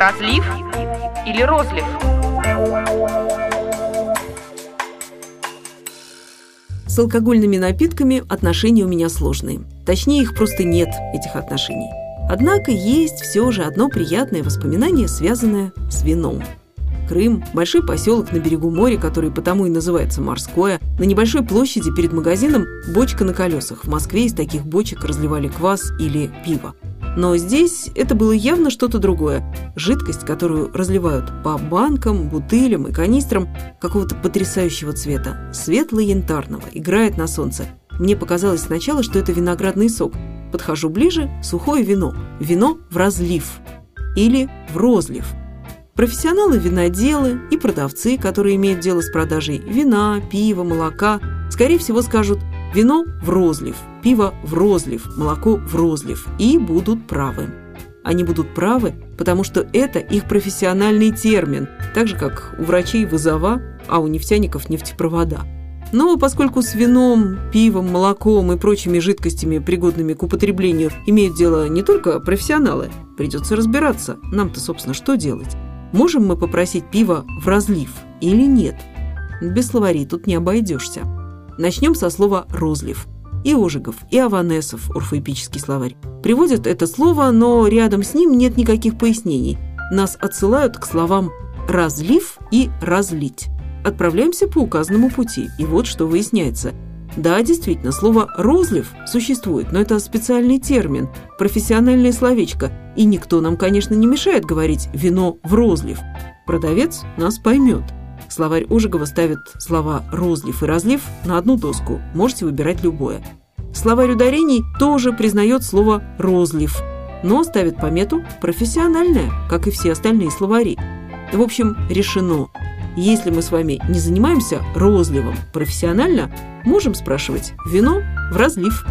Разлив или розлив? С алкогольными напитками отношения у меня сложные. Точнее, их просто нет, этих отношений. Однако есть все же одно приятное воспоминание, связанное с вином. Крым, большой поселок на берегу моря, который потому и называется «Морское», на небольшой площади перед магазином бочка на колесах. В Москве из таких бочек разливали квас или пиво. Но здесь это было явно что-то другое. Жидкость, которую разливают по банкам, бутылям и канистрам какого-то потрясающего цвета. Светло-янтарного, играет на солнце. Мне показалось сначала, что это виноградный сок. Подхожу ближе – сухое вино. Вино в разлив. Или в розлив. Профессионалы-виноделы и продавцы, которые имеют дело с продажей вина, пива, молока, скорее всего скажут Вино в розлив, пиво в розлив, молоко в розлив. И будут правы. Они будут правы, потому что это их профессиональный термин, так же, как у врачей вызова, а у нефтяников нефтепровода. Но поскольку с вином, пивом, молоком и прочими жидкостями, пригодными к употреблению, имеют дело не только профессионалы, придется разбираться, нам-то, собственно, что делать. Можем мы попросить пиво в разлив или нет? Без словарей тут не обойдешься. Начнем со слова «розлив». И Ожегов, и Аванесов, орфоэпический словарь, приводят это слово, но рядом с ним нет никаких пояснений. Нас отсылают к словам «разлив» и «разлить». Отправляемся по указанному пути, и вот что выясняется. Да, действительно, слово «розлив» существует, но это специальный термин, профессиональное словечко, и никто нам, конечно, не мешает говорить «вино в розлив». Продавец нас поймет – Словарь Ужегова ставит слова «розлив» и «разлив» на одну доску. Можете выбирать любое. Словарь ударений тоже признает слово «розлив», но ставит помету «профессиональное», как и все остальные словари. В общем, решено. Если мы с вами не занимаемся розливом профессионально, можем спрашивать «вино в разлив».